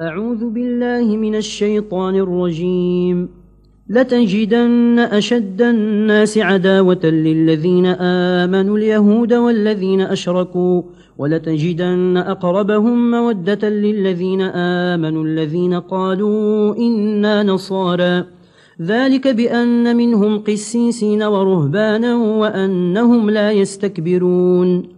أعوذ بالله من الشيطان الرجيم. لتجدن أشد الناس عداوة للذين آمنوا اليهود والذين أشركوا ولتجدن أقربهم مودة للذين آمنوا الذين قالوا إنا نصارى. ذلك بأن منهم قسيسين ورهبانا وأنهم لا يستكبرون.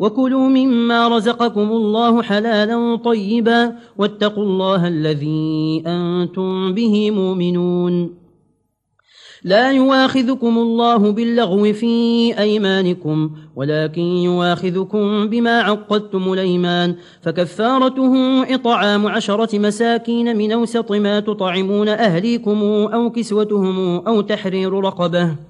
وكلوا مما رزقكم الله حلالا طيبا واتقوا الله الذي أنتم به مؤمنون. لا يواخذكم الله باللغو في أيمانكم ولكن يواخذكم بما عقدتم الأيمان. فكفارته إطعام عشرة مساكين من أوسط ما تطعمون أهليكم أو كسوتهم أو تحرير رقبه.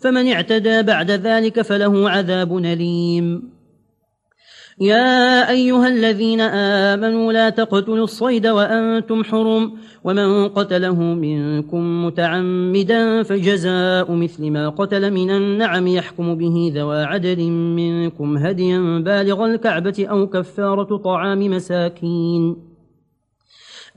فمن اعتدى بعد ذلك فله عذاب نليم يا أيها الذين آمنوا لا تقتلوا الصيد وأنتم حرم ومن قتله منكم متعمدا فجزاء مثل ما قتل من النعم يحكم به ذوى عدل منكم هديا بالغ الكعبة أو كفارة طعام مساكين.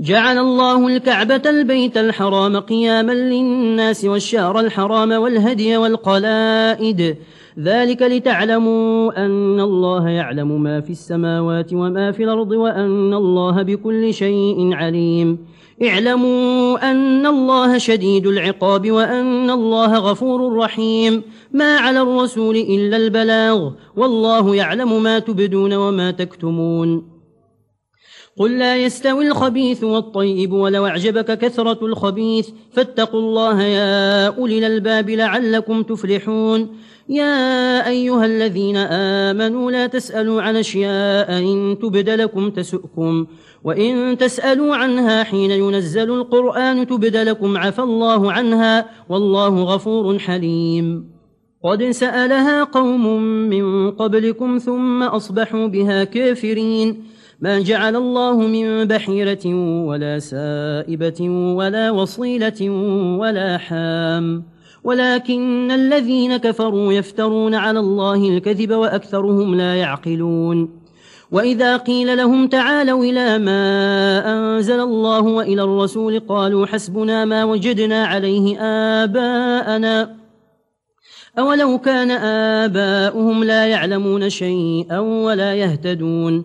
جعل الله الكعبة البيت الحرام قياما للناس والشهر الحرام والهدي والقلائد. ذلك لتعلموا أن الله يعلم ما في السماوات وما في الأرض وأن الله بكل شيء عليم. اعلموا أن الله شديد العقاب وأن الله غفور رحيم. ما على الرسول إلا البلاغ. والله يعلم ما تبدون وما تكتمون. قل لا يستوي الخبيث والطيب ولو أعجبك كثرة الخبيث فاتقوا الله يا أولي الألباب لعلكم تفلحون يا أيها الذين آمنوا لا تسألوا عن أشياء إن تبد لكم تسؤكم وإن تسألوا عنها حين ينزل القرآن تبد لكم عفى الله عنها والله غفور حليم قد سألها قوم من قبلكم ثم أصبحوا بها كافرين ما جعل الله من بحيرة ولا سائبة ولا وصيلة ولا حام ولكن الذين كفروا يفترون على الله الكذب وأكثرهم لا يعقلون وإذا قيل لهم تعالوا إلى ما أنزل الله وإلى الرسول قالوا حسبنا ما وجدنا عليه آباءنا أولو كان آباؤهم لا يعلمون شيئا ولا يهتدون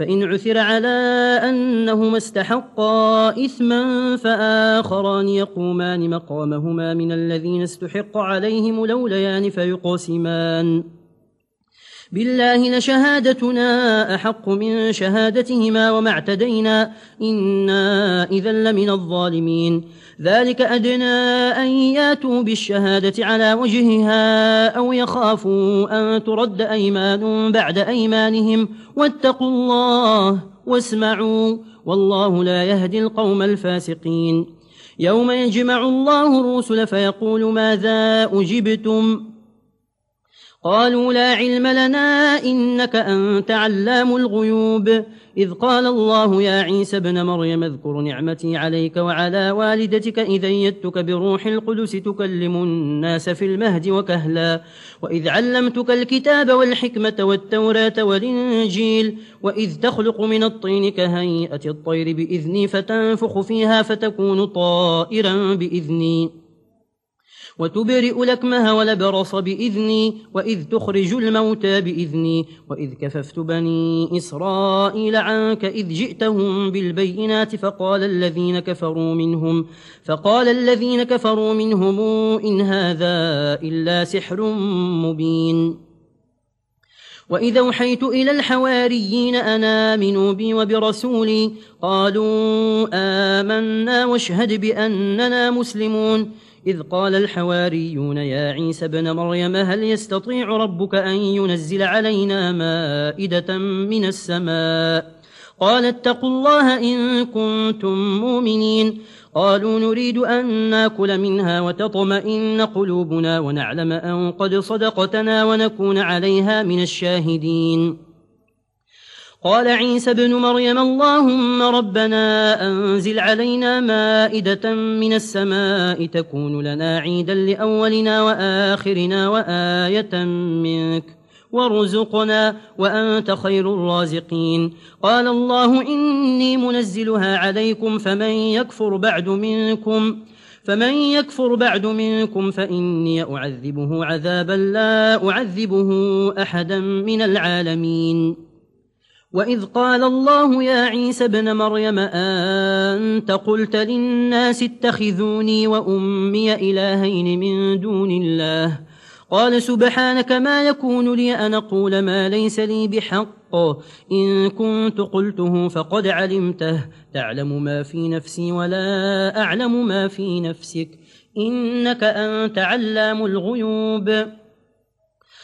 فإن عثر على أنهما استحقا إثما فآخران يقومان مقامهما من الذين استحق عليهم لوليان فيقسمان بالله لشهادتنا أحق من شهادتهما وما اعتدينا. إنا إذا لمن الظالمين. ذلك أدنى أن ياتوا بالشهادة على وجهها أو يخافوا أن ترد أيمان بعد أيمانهم. واتقوا الله واسمعوا. والله لا يهدي القوم الفاسقين. يوم يجمع الله الرسل فيقول ماذا أجبتم؟ قالوا لا علم لنا إنك أنت علام الغيوب. إذ قال الله يا عيسى بن مريم اذكر نعمتي عليك وعلى والدتك إذ يدتك بروح القدس تكلم الناس في المهد وكهلا. وإذ علمتك الكتاب والحكمة والتوراة والإنجيل. وإذ تخلق من الطين كهيئة الطير بإذني فتنفخ فيها فتكون طائرا بإذني. وتبرئ لكمها ولبرص بإذني وإذ تخرج الموتى بإذني وإذ كففت بني إسرائيل عنك إذ جئتهم بالبينات فقال الذين كفروا منهم فقال الذين كفروا منهم إن هذا إلا سحر مبين وإذا وحيت إلى الحواريين أنا منوا بي وبرسولي قالوا آمنا واشهد بأننا مسلمون إذ قال الحواريون يا عيسى بن مريم هل يستطيع ربك أن ينزل علينا مائدة من السماء؟ قال اتقوا الله إن كنتم مؤمنين. قالوا نريد أن نأكل منها وتطمئن قلوبنا ونعلم أن قد صدقتنا ونكون عليها من الشاهدين. قال عيسى بن مريم اللهم ربنا أنزل علينا مائدة من السماء تكون لنا عيدا لأولنا وآخرنا وآية منك وارزقنا وأنت خير الرازقين. قال الله إني منزلها عليكم فمن يكفر بعد منكم فمن يكفر بعد منكم فإني أعذبه عذابا لا أعذبه أحدا من العالمين. وَإِذْ قَالَ اللَّهُ يَا عِيسَى ابْنَ مَرْيَمَ أَنْتَ قُلْتَ لِلنَّاسِ اتَّخِذُونِي وَأُمِّيَ إِلَٰهَيْنِ مِن دُونِ اللَّهِ. قال سبحانك ما يكون لي أن أقول ما ليس لي بحق. إن كنت قلته فقد علمته. تعلم ما في نفسي ولا أعلم ما في نفسك. إنك أنت علام الغيوب.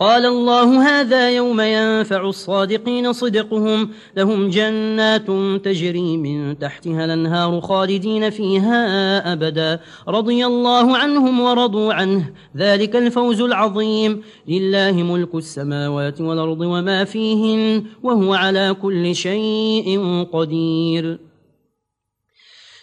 قال الله هذا يوم ينفع الصادقين صدقهم لهم جنات تجري من تحتها الأنهار خالدين فيها أبدا. رضي الله عنهم ورضوا عنه. ذلك الفوز العظيم. لله ملك السماوات والأرض وما فيهن وهو على كل شيء قدير.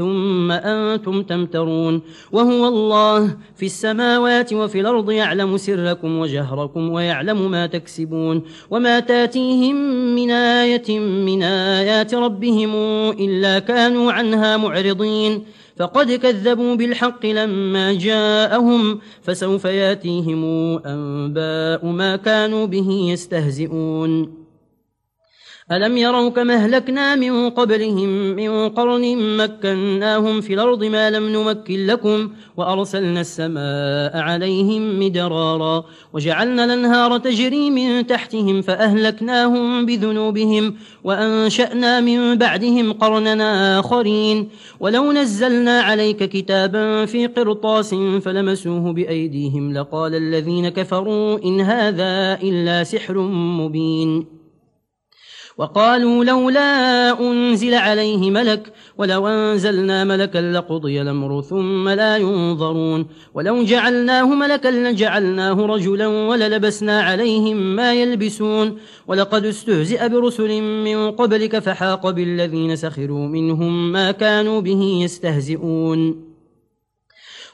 ثم أنتم تمترون وهو الله في السماوات وفي الأرض يعلم سركم وجهركم ويعلم ما تكسبون وما تأتيهم من آية من آيات ربهم إلا كانوا عنها معرضين فقد كذبوا بالحق لما جاءهم فسوف يأتيهم أنباء ما كانوا به يستهزئون ألم يروا كما أهلكنا من قبلهم من قرن مكناهم في الأرض ما لم نمكن لكم وأرسلنا السماء عليهم مدرارا وجعلنا الأنهار تجري من تحتهم فأهلكناهم بذنوبهم وأنشأنا من بعدهم قرننا آخرين ولو نزلنا عليك كتابا في قرطاس فلمسوه بأيديهم لقال الذين كفروا إن هذا إلا سحر مبين وقالوا لولا أنزل عليه ملك ولو أنزلنا ملكا لقضي الأمر ثم لا ينظرون ولو جعلناه ملكا لجعلناه رجلا وللبسنا عليهم ما يلبسون ولقد استهزئ برسل من قبلك فحاق بالذين سخروا منهم ما كانوا به يستهزئون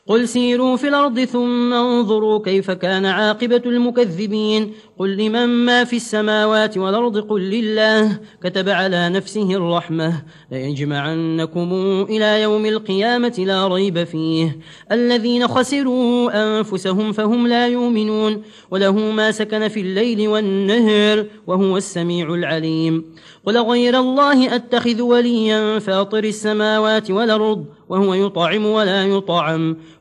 قل سيروا في الأرض ثم انظروا كيف كان عاقبة المكذبين قل لمن ما في السماوات والأرض قل لله كتب على نفسه الرحمة ليجمعنكم إلى يوم القيامة لا ريب فيه. الذين خسروا أنفسهم فهم لا يؤمنون وله ما سكن في الليل والنهر وهو السميع العليم. قل غير الله أتخذ وليا فاطر السماوات والأرض وهو يطعم ولا يطعم.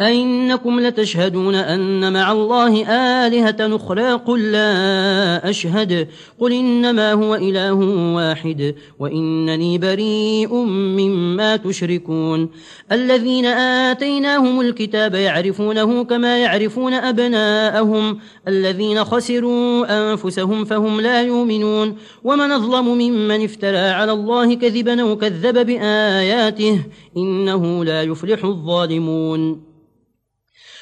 أئنكم لتشهدون أن مع الله آلهة أخرى قل لا أشهد. قل إنما هو إله واحد وإنني بريء مما تشركون. الذين آتيناهم الكتاب يعرفونه كما يعرفون أبناءهم. الذين خسروا أنفسهم فهم لا يؤمنون. ومن ظلم ممن افترى على الله كذبا وكذب بآياته إنه لا يفلح الظالمون.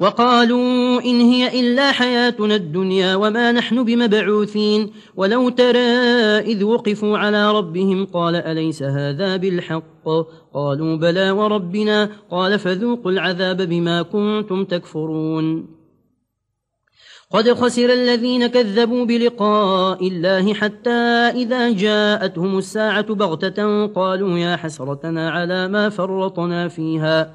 وقالوا إن هي إلا حياتنا الدنيا وما نحن بمبعوثين ولو ترى إذ وقفوا على ربهم قال أليس هذا بالحق؟ قالوا بلى وربنا قال فذوقوا العذاب بما كنتم تكفرون. قد خسر الذين كذبوا بلقاء الله حتى إذا جاءتهم الساعة بغتة قالوا يا حسرتنا على ما فرطنا فيها.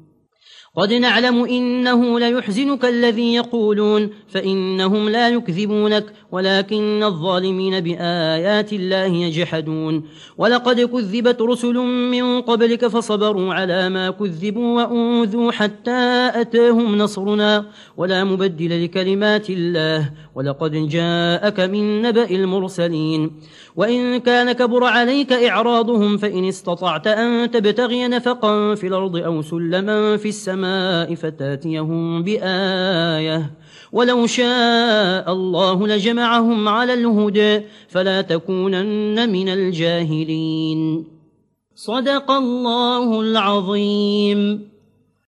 قد نعلم إنه ليحزنك الذي يقولون فإنهم لا يكذبونك ولكن الظالمين بآيات الله يجحدون. ولقد كذبت رسل من قبلك فصبروا على ما كذبوا وأنذوا حتى أتاهم نصرنا ولا مبدل لكلمات الله ولقد جاءك من نبأ المرسلين. وإن كان كبر عليك إعراضهم فإن استطعت أن تبتغي نفقا في الأرض أو سلما في السماء السماء فتاتيهم بآية. ولو شاء الله لجمعهم على الهدى فلا تكونن من الجاهلين. صدق الله العظيم.